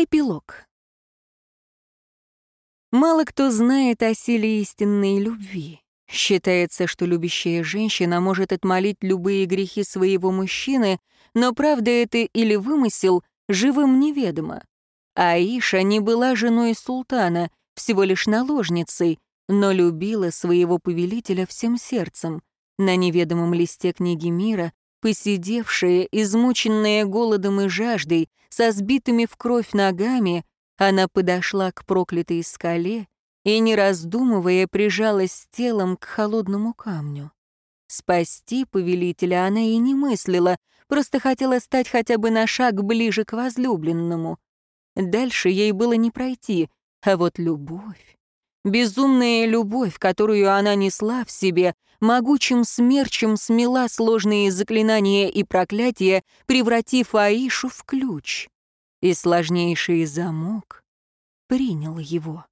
Эпилог. Мало кто знает о силе истинной любви. Считается, что любящая женщина может отмолить любые грехи своего мужчины, но правда это или вымысел, живым неведомо. Аиша не была женой султана, всего лишь наложницей, но любила своего повелителя всем сердцем. На неведомом листе книги мира, посидевшая, измученная голодом и жаждой, со сбитыми в кровь ногами, она подошла к проклятой скале и, не раздумывая, прижалась телом к холодному камню. Спасти повелителя она и не мыслила, просто хотела стать хотя бы на шаг ближе к возлюбленному. Дальше ей было не пройти, а вот любовь. Безумная любовь, которую она несла в себе, могучим смерчем смела сложные заклинания и проклятия, превратив Аишу в ключ и сложнейший замок принял его.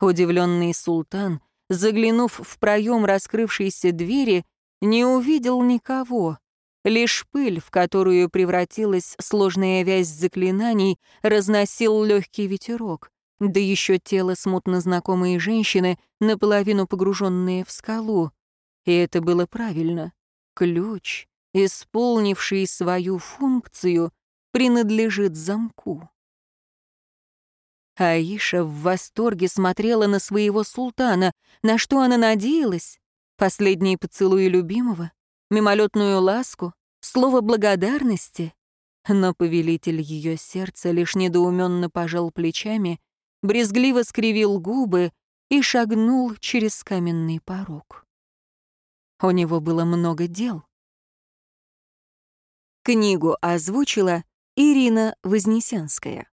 Удивленный султан, заглянув в проем раскрывшейся двери, не увидел никого. Лишь пыль, в которую превратилась сложная вязь заклинаний, разносил легкий ветерок, да еще тело смутно знакомой женщины, наполовину погруженные в скалу. И это было правильно. Ключ, исполнивший свою функцию, принадлежит замку. Аиша в восторге смотрела на своего султана. На что она надеялась? Последние поцелуи любимого? Мимолетную ласку? Слово благодарности? Но повелитель ее сердца лишь недоуменно пожал плечами, брезгливо скривил губы и шагнул через каменный порог. У него было много дел. Книгу озвучила Ирина Вознесенская.